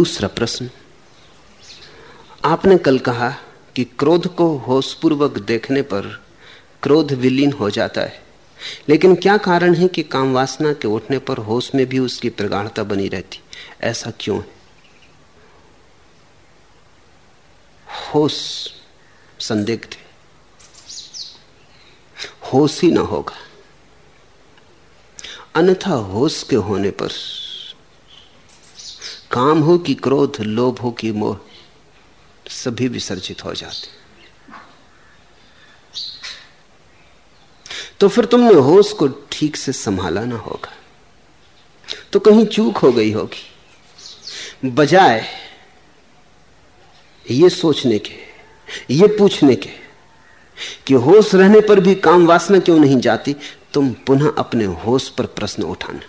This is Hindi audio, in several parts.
दूसरा प्रश्न। आपने कल कहा कि क्रोध को होशपूर्वक देखने पर क्रोध विलीन हो जाता है। लेकिन क्या कारण है कि काम वासना के उठने पर होश में भी उसकी प्रगाढ़ता बनी रहती? ऐसा क्यों है? होश संदिग्ध है। होश ही ना होगा। अन्यथा होश के होने पर काम हो कि क्रोध, लोभ हो कि मोह, सभी विसर्जित हो जाते तो फिर तुमने होश को ठीक से संभाला ना होगा। तो कहीं चूक हो गई होगी। बजाय ये सोचने के, ये पूछने के कि होश रहने पर भी काम वासना क्यों नहीं जाती, तुम पुनः अपने होश पर प्रश्न उठाना।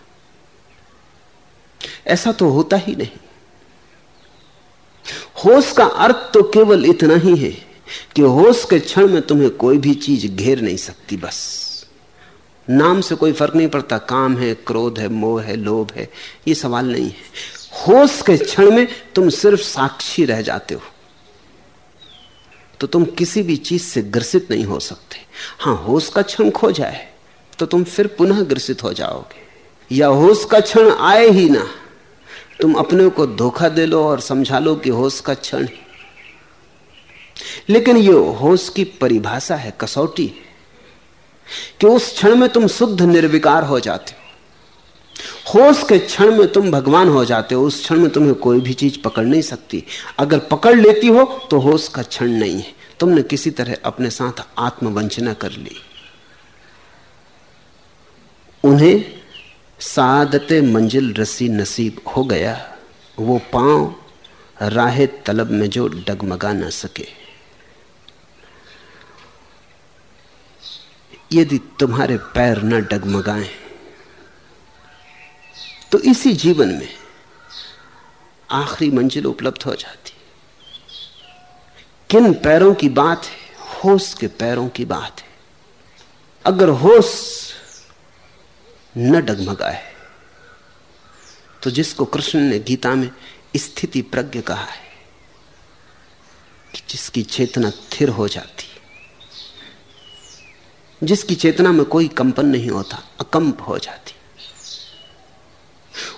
ऐसा तो होता ही नहीं। होश का अर्थ तो केवल इतना ही है कि होश के क्षण में तुम्हें कोई भी चीज़ घेर नहीं सकती बस। नाम से कोई फ़र्क नहीं पड़ता, काम है, क्रोध है, मोह है, लोभ है, ये सवाल नहीं है। होश के क्षण में तुम सिर्फ़ साक्षी रह जाते हो। तो तुम किसी भी चीज़ से ग्रसित नहीं हो सकते। हाँ, होश का क्षण खो जाए तो तुम फिर पुनः ग्रसित हो जाओगे। या होश का क्षण आए ही ना। तुम अपने को धोखा दे लो और समझा लो कि होश का क्षण लेकिन ये होश की परिभाषा है, कसौटी कि उस क्षण में तुम शुद्ध निर्विकार हो जाते होश के क्षण में तुम भगवान हो जाते हो, उस क्षण में तुम्हें कोई भी चीज़ पकड़ नहीं सकती। अगर पकड़ लेती हो तो होश का क्षण नहीं है। तुमने किसी तरह अपने साथ आत्मवंचना कर ली। उन्हें सादते मंजिल रसी नसीब हो गया, वो पाँव राह तलब में जो डगमगा न सके। यदि तुम्हारे पैर न डगमगाएँ तो इसी जीवन में आखिरी मंजिल उपलब्ध हो जाती। किन पैरों की बात है? होश के पैरों की बात है। अगर होश न डगमगाए। तो जिसको कृष्ण ने गीता में स्थिति प्रज्ञ कहा है, कि जिसकी चेतना थिर हो जाती, जिसकी चेतना में कोई कंपन नहीं होता, अकंप हो जाती।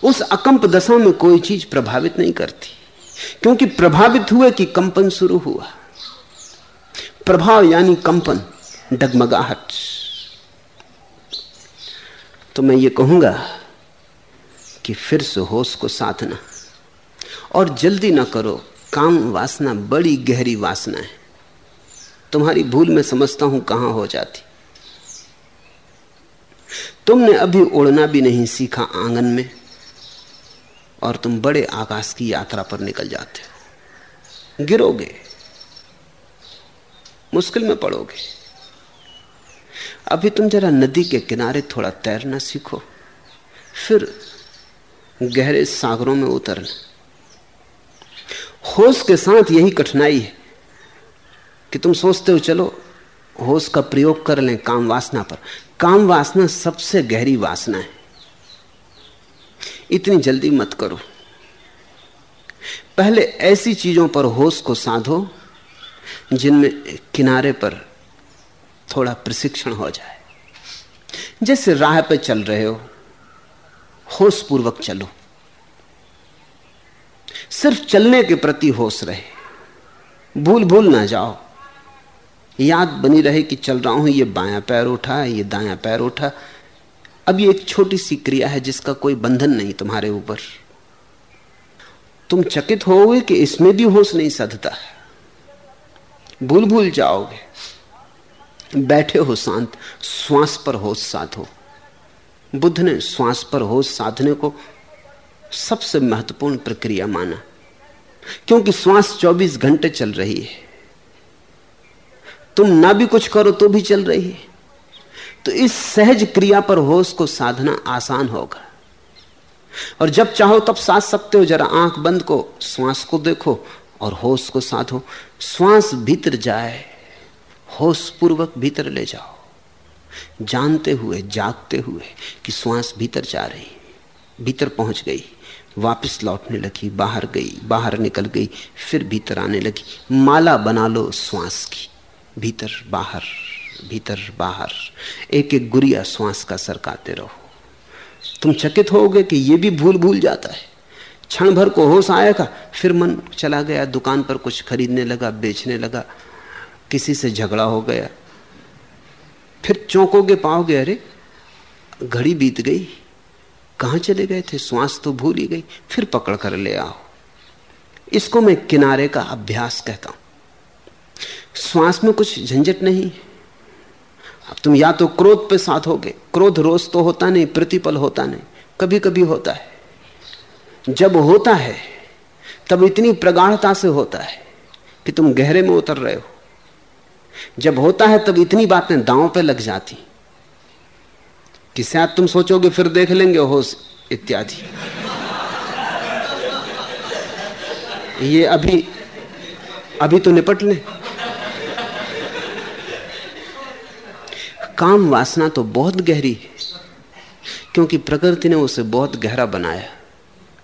उस अकंप दशा में कोई चीज़ प्रभावित नहीं करती, क्योंकि प्रभावित हुए कि कंपन शुरू हुआ। प्रभाव यानी कंपन, डगमगाहट। तो मैं ये कहूँगा कि फिर से होश को साधना और जल्दी ना करो, काम वासना बड़ी गहरी वासना है। तुम्हारी भूल में समझता हूँ कहाँ हो जाती। तुमने अभी उड़ना भी नहीं सीखा आँगन में और तुम बड़े आकाश की यात्रा पर निकल जाते हो। गिरोगे, मुश्किल में पड़ोगे। अभी तुम जरा नदी के किनारे थोड़ा तैरना सीखो। फिर गहरे सागरों में उतरना होश के साथ यही कठिनाई है कि तुम सोचते हो, चलो, होश का प्रयोग कर लें काम वासना पर। काम वासना सबसे गहरी वासना है। इतनी जल्दी मत करो। पहले ऐसी चीज़ों पर होश को साधो जिनमें किनारे पर थोड़ा प्रशिक्षण हो जाए। जैसे राह पे चल रहे हो होश पूर्वक चलो। सिर्फ़ चलने के प्रति होश रहे। भूल भूल ना जाओ। याद बनी रहे कि चल रहा हूँ, ये बायां पैर उठा, ये दायां पैर उठा। अब ये एक छोटी सी क्रिया है जिसका कोई बंधन नहीं तुम्हारे ऊपर। तुम चकित होगे कि इसमें भी होश नहीं सधता। भूल भूल जाओगे। बैठे हो शांत, श्वास पर होश साधो। बुद्ध ने श्वास पर होश साधने को सबसे महत्वपूर्ण प्रक्रिया माना, क्योंकि श्वास 24 घंटे चल रही है। तुम ना भी कुछ करो तो भी चल रही है। तो इस सहज क्रिया पर होश को साधना आसान होगा। और जब चाहो तब साध सकते हो, जरा आँख बंद को, श्वास को देखो और होश को साधो। श्वास भीतर जाए। होश पूर्वक भीतर ले जाओ। जानते हुए, जागते हुए कि श्वास भीतर जा रही, भीतर पहुँच गई, वापस लौटने लगी, बाहर गई, बाहर निकल गई, फिर भीतर आने लगी। माला बना लो श्वास की, भीतर, बाहर भीतर, बाहर। एक एक गुरिया श्वास का सरकाते रहो। तुम चकित होगे कि यह भी भूल भूल जाता है। क्षण भर को होश आएगा, फिर मन चला गया, दुकान पर कुछ खरीदने लगा, बेचने लगा किसी से झगड़ा हो गया, फिर चौंकोगे पाओगे, अरे, घड़ी बीत गई, कहाँ चले गए थे, श्वास तो भूल ही गई, फिर पकड़ कर ले आओ। इसको मैं किनारे का अभ्यास कहता हूँ। श्वास में कुछ झंझट नहीं। अब तुम या तो क्रोध पे साथ होगे, क्रोध रोज तो होता नहीं, प्रतिपल होता नहीं कभी कभी होता है। जब होता है, तब इतनी प्रगाढ़ता से होता है कि तुम गहरे में उतर रहे हो। जब होता है तब इतनी बातें दांव पे लग जाती। कि शायद तुम सोचोगे, फिर देख लेंगे, होश इत्यादि। ये अभी अभी तो निपट ले। काम वासना तो बहुत गहरी है, क्योंकि प्रकृति ने उसे बहुत गहरा बनाया,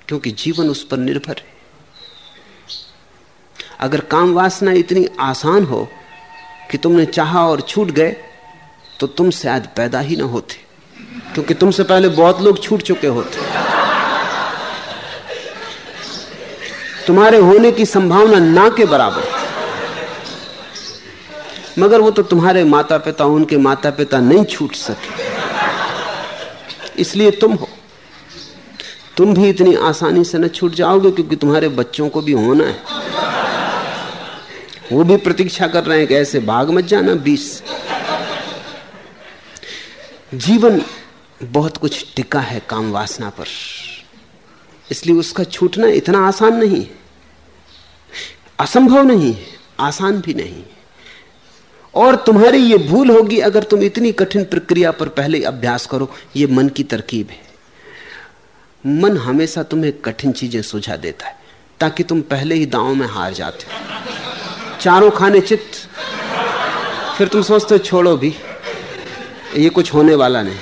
क्योंकि जीवन उस पर निर्भर है। अगर काम वासना इतनी आसान हो कि तुमने चाहा और छूट गए तो तुम शायद पैदा ही ना होते, क्योंकि तुमसे पहले बहुत लोग छूट चुके होते। तुम्हारे होने की संभावना ना के बराबर। मगर वो तो तुम्हारे माता पिता उनके माता पिता नहीं छूट सके। इसलिए तुम हो। तुम भी इतनी आसानी से न छूट जाओगे, क्योंकि तुम्हारे बच्चों को भी होना है। वो भी प्रतीक्षा कर रहे हैं कि ऐसे भाग मत जाना, बीस। जीवन बहुत कुछ टिका है काम वासना पर। इसलिए उसका छूटना इतना आसान नहीं। है असंभव नहीं, आसान भी नहीं। और तुम्हारी ये भूल होगी अगर तुम इतनी कठिन प्रक्रिया पर पहले अभ्यास करो, ये मन की तरकीब है। मन हमेशा तुम्हें कठिन चीज़ें सुझा देता है, ताकि तुम पहले ही दांव में हार जाते हो। चारों खाने चित्त फिर तुम सोचते हो, छोड़ो भी। ये कुछ होने वाला नहीं।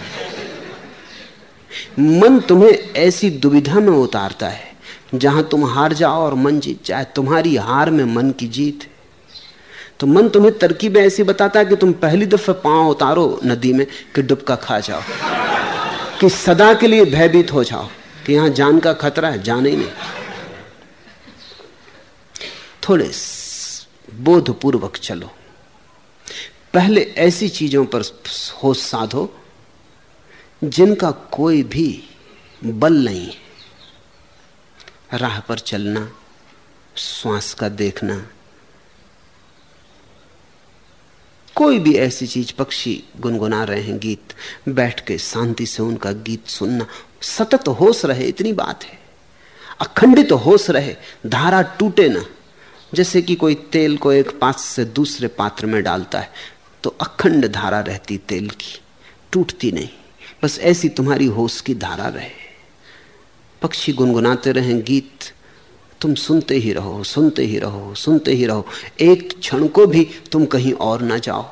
मन तुम्हें ऐसी दुविधा में उतारता है, जहाँ तुम हार जाओ और मन जीत जाए। तुम्हारी हार में मन की जीत तो मन तुम्हें तरकीबें ऐसी बताता है कि तुम पहली दफे पाँव उतारो नदी में कि डुबका खा जाओ, कि सदा के लिए भयभीत हो जाओ, कि यहाँ जान का खतरा है, जाने ही नहीं। थोड़े बोधपूर्वक चलो। पहले ऐसी चीज़ों पर होश साधो, जिनका कोई भी बल नहीं है। राह पर चलना, श्वास का देखना। कोई भी ऐसी चीज़ पक्षी गुनगुना रहे हैं गीत, बैठ के शांति से उनका गीत सुनना। सतत होश रहे, इतनी बात है। अखंडित तो होश रहे, धारा टूटे ना। जैसे कि कोई तेल को एक पात्र से दूसरे पात्र में डालता है तो अखंड धारा रहती तेल की, टूटती नहीं। बस ऐसी तुम्हारी होश की धारा रहे। पक्षी गुनगुनाते रहे, गीत तुम सुनते ही रहो, सुनते ही रहो, सुनते ही रहो। एक क्षण को भी तुम कहीं और ना जाओ।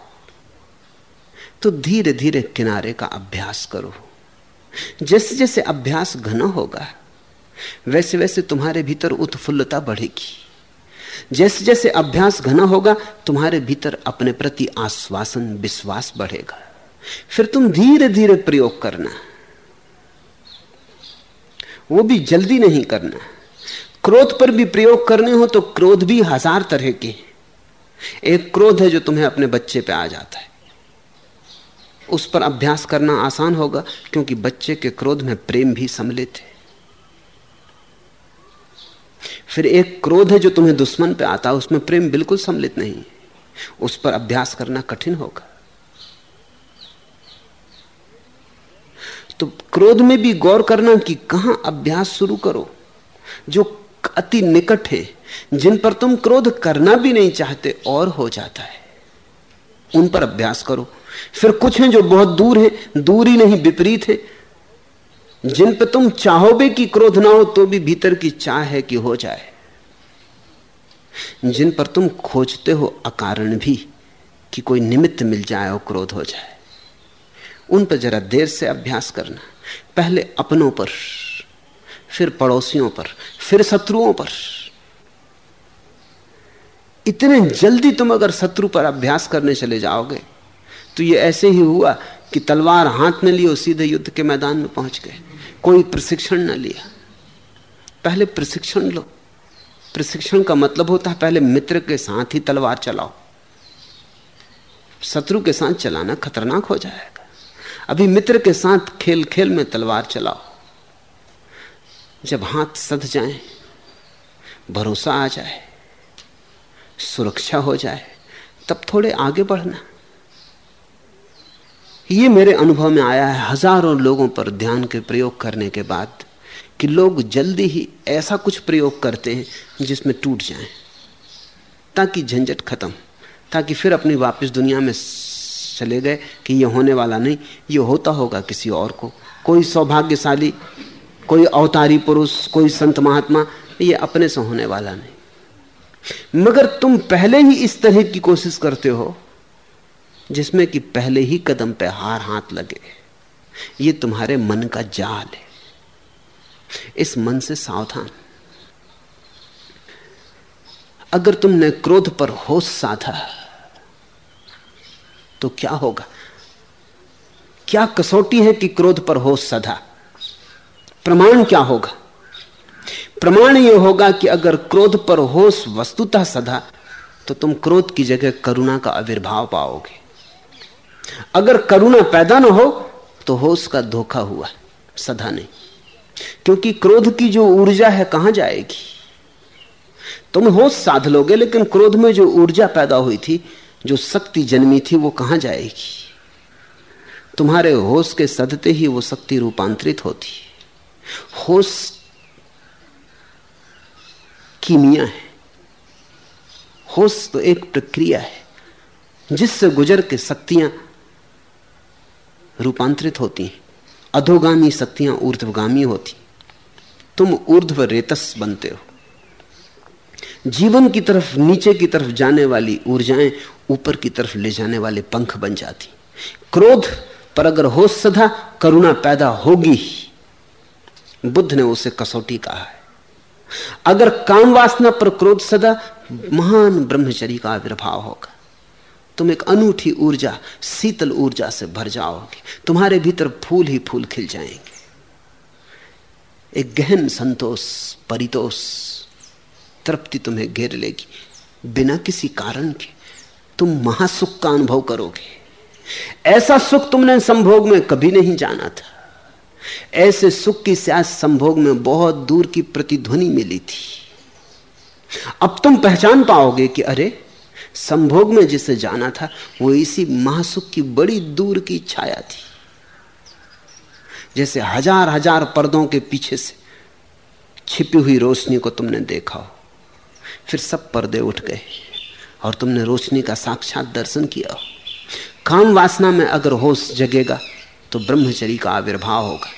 तो धीरे धीरे किनारे का अभ्यास करो। जैसे जैसे अभ्यास घना होगा वैसे वैसे तुम्हारे भीतर उत्फुल्लता बढ़ेगी। जैसे जैसे अभ्यास घना होगा, तुम्हारे भीतर अपने प्रति आश्वासन, विश्वास बढ़ेगा। फिर तुम धीरे धीरे प्रयोग करना। वो भी जल्दी नहीं करना। क्रोध पर भी प्रयोग करने हो तो क्रोध भी हज़ार तरह के एक क्रोध है जो तुम्हें अपने बच्चे पे आ जाता है। उस पर अभ्यास करना आसान होगा, क्योंकि बच्चे के क्रोध में प्रेम भी सम्मिलित है। फिर एक क्रोध है जो तुम्हें दुश्मन पे आता है, उसमें प्रेम बिल्कुल सम्मिलित नहीं उस पर अभ्यास करना कठिन होगा। तो क्रोध में भी गौर करना कि कहाँ अभ्यास शुरू करो। जो अति निकट है, जिन पर तुम क्रोध करना भी नहीं चाहते, और हो जाता है। उन पर अभ्यास करो। फिर कुछ हैं जो बहुत दूर है, दूर ही नहीं, विपरीत है। जिन पर तुम चाहोगे कि क्रोध ना हो तो भी भीतर की चाह है कि हो जाए। जिन पर तुम खोजते हो अकारण भी कि कोई निमित्त मिल जाए और क्रोध हो जाए। उन पर जरा देर से अभ्यास करना। पहले अपनों पर, फिर पड़ोसियों पर, फिर शत्रुओं पर। इतने जल्दी तुम अगर शत्रु पर अभ्यास करने चले जाओगे तो ये ऐसे ही हुआ कि तलवार हाथ में लियो सीधे युद्ध के मैदान में पहुँच गए। कोई प्रशिक्षण न लिया। पहले प्रशिक्षण लो। प्रशिक्षण का मतलब होता है पहले मित्र के साथ ही तलवार चलाओ। शत्रु के साथ चलाना खतरनाक हो जाएगा। अभी मित्र के साथ खेल खेल में तलवार चलाओ। जब हाथ सध जाए, भरोसा आ जाए, सुरक्षा हो जाए, तब थोड़े आगे बढ़ना। ये मेरे अनुभव में आया है हज़ारों लोगों पर ध्यान के प्रयोग करने के बाद कि लोग जल्दी ही ऐसा कुछ प्रयोग करते हैं जिसमें टूट जाएँ, ताकि झंझट खत्म, ताकि फिर अपनी वापस दुनिया में चले गए कि ये होने वाला नहीं, ये होता होगा किसी और को। कोई सौभाग्यशाली, कोई अवतारी पुरुष, कोई संत महात्मा, ये अपने से होने वाला नहीं। मगर तुम पहले ही इस तरह की कोशिश करते हो जिसमें कि पहले ही कदम पे हार हाथ लगे। ये तुम्हारे मन का जाल है। इस मन से सावधान। अगर तुमने क्रोध पर होश साधा तो क्या होगा? क्या कसौटी है कि क्रोध पर होश साधा? प्रमाण क्या होगा? प्रमाण यह होगा कि अगर क्रोध पर होश वस्तुतः सदा तो तुम क्रोध की जगह करुणा का आविर्भाव पाओगे। अगर करुणा पैदा ना हो तो होश का धोखा हुआ, सदा नहीं। क्योंकि क्रोध की जो ऊर्जा है, कहाँ जाएगी? तुम होश साध लोगे, लेकिन क्रोध में जो ऊर्जा पैदा हुई थी, जो शक्ति जन्मी थी, वो कहाँ जाएगी? तुम्हारे होश के सदते ही वो शक्ति रूपांतरित होती होश कीमिया है। होश तो एक प्रक्रिया है, जिससे गुजर के शक्तियाँ रूपांतरित होती हैं। अधोगामी शक्तियाँ ऊर्ध्वगामी होती तुम ऊर्ध्व रेतस बनते हो। जीवन की तरफ़, नीचे की तरफ़ जाने वाली ऊर्जाएँ ऊपर की तरफ़ ले जाने वाले पंख बन जाती क्रोध पर अगर हो सदा, करुणा पैदा होगी बुद्ध ने उसे कसौटी कहा है। अगर काम वासना पर क्रोध सदा, महान ब्रह्मचरी का आविर्भाव होगा। तुम एक अनूठी ऊर्जा, शीतल ऊर्जा से भर जाओगे। तुम्हारे भीतर फूल ही फूल खिल जाएँगे। एक गहन संतोष, परितोष, तृप्ति तुम्हें घेर लेगी। बिना किसी कारण के तुम महासुख का अनुभव करोगे। ऐसा सुख तुमने संभोग में कभी नहीं जाना था। ऐसे सुख की शायद संभोग में बहुत दूर की प्रतिध्वनि मिली थी। अब तुम पहचान पाओगे कि अरे संभोग में जिसे जाना था, वो इसी महासुख की बड़ी दूर की छाया थी। जैसे हज़ार हज़ार पर्दों के पीछे से छिपी हुई रोशनी को तुमने देखा हो। फिर सब पर्दे उठ गए और तुमने रोशनी का साक्षात दर्शन किया हो। काम वासना में अगर होश जगेगा तो ब्रह्मचरी का आविर्भाव होगा।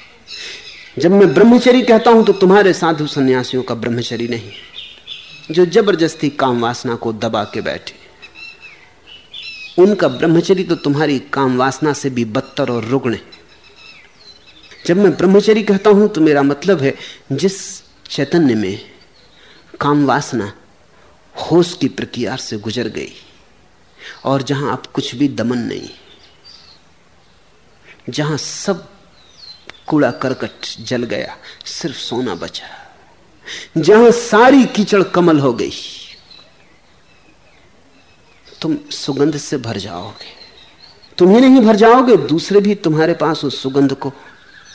जब मैं ब्रह्मचरी कहता हूँ तो तुम्हारे साधु सन्यासियों का ब्रह्मचरी नहीं जो ज़बरदस्ती काम वासना को दबा के बैठे। उनका ब्रह्मचरी तो तुम्हारी काम वासना से भी बदतर और रुग्ण है। जब मैं ब्रह्मचरी कहता हूँ तो मेरा मतलब है, जिस चैतन्य में काम वासना होश की प्रक्रिया से गुजर गई, और जहाँ अब कुछ भी दमन नहीं, जहाँ सब कूड़ा करकट जल गया, सिर्फ़ सोना बचा, जहाँ सारी कीचड़ कमल हो गई तुम सुगंध से भर जाओगे। तुम ही नहीं भर जाओगे, दूसरे भी तुम्हारे पास उस सुगंध को,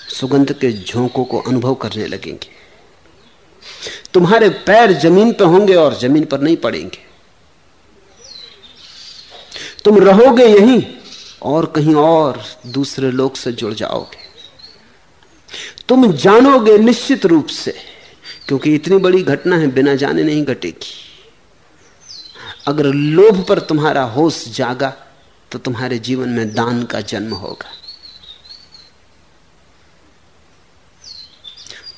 सुगंध के झोंकों को अनुभव करने लगेंगे। तुम्हारे पैर ज़मीन पर होंगे और ज़मीन पर नहीं पड़ेंगे। तुम रहोगे यहीं और कहीं और दूसरे लोग से जुड़ जाओगे। तुम जानोगे निश्चित रूप से, क्योंकि इतनी बड़ी घटना है, बिना जाने नहीं घटेगी। अगर लोभ पर तुम्हारा होश जागा तो तुम्हारे जीवन में दान का जन्म होगा।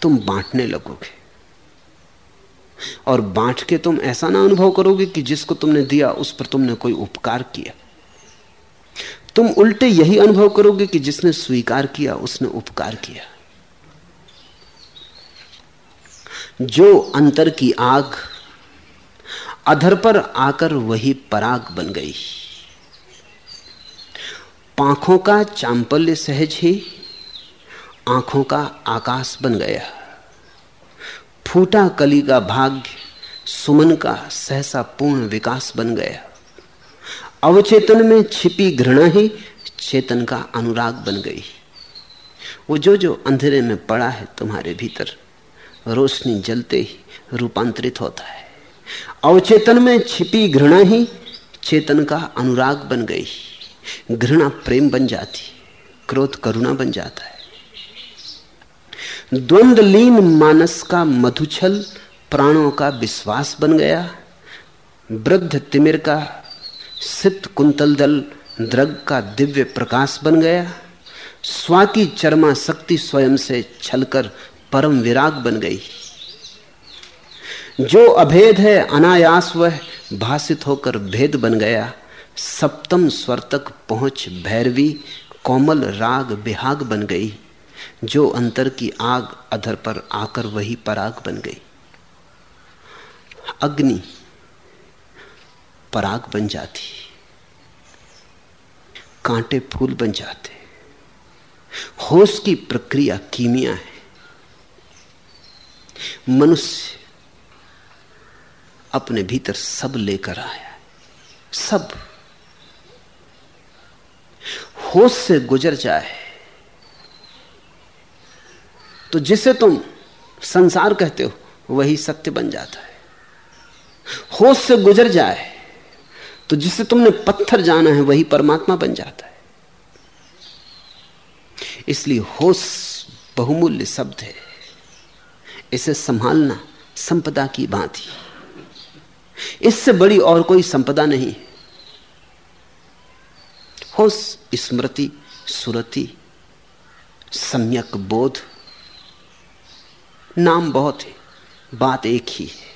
तुम बांटने लगोगे। और बांट के तुम ऐसा ना अनुभव करोगे कि जिसको तुमने दिया, उस पर तुमने कोई उपकार किया। तुम उल्टे यही अनुभव करोगे कि जिसने स्वीकार किया, उसने उपकार किया। जो अंतर की आग अधर पर आकर वही पराग बन गई। पांखों का चांपल्य सहज ही आँखों का आकाश बन गया। फूटा कली का भाग्य, सुमन का सहसा पूर्ण विकास बन गया। अवचेतन में छिपी घृणा ही चेतन का अनुराग बन गई। वो जो जो अंधेरे में पड़ा है तुम्हारे भीतर, रोशनी जलते ही रूपांतरित होता है। अवचेतन में छिपी घृणा ही चेतन का अनुराग बन गई। घृणा प्रेम बन जाती, क्रोध करुणा बन जाता है। द्वंद्वलीन मानस का मधुछल प्राणों का विश्वास बन गया। वृद्ध तिमिर का सित कुंतल दल द्रग का दिव्य प्रकाश बन गया। स्वाति चरमा शक्ति स्वयं से छलकर परम विराग बन गई। जो अभेद है, अनायास वह भाषित होकर भेद बन गया। सप्तम स्वर तक पहुँच भैरवी कोमल राग बिहाग बन गई। जो अंतर की आग अधर पर आकर वही पराग बन गई। अग्नि पराग बन जाती। कांटे फूल बन जाते। होश की प्रक्रिया कीमिया है। मनुष्य अपने भीतर सब लेकर आया सब। होश से गुजर जाए। तो जिसे तुम संसार कहते हो, वही सत्य बन जाता है। होश से गुजर जाए तो जिसे तुमने पत्थर जाना है, वही परमात्मा बन जाता है। इसलिए होश बहुमूल्य शब्द है। इसे संभालना संपदा की बात ही। इससे बड़ी और कोई संपदा नहीं। हो स्मृति, सुरति, सम्यक बोध, नाम बहुत है, बात एक ही है।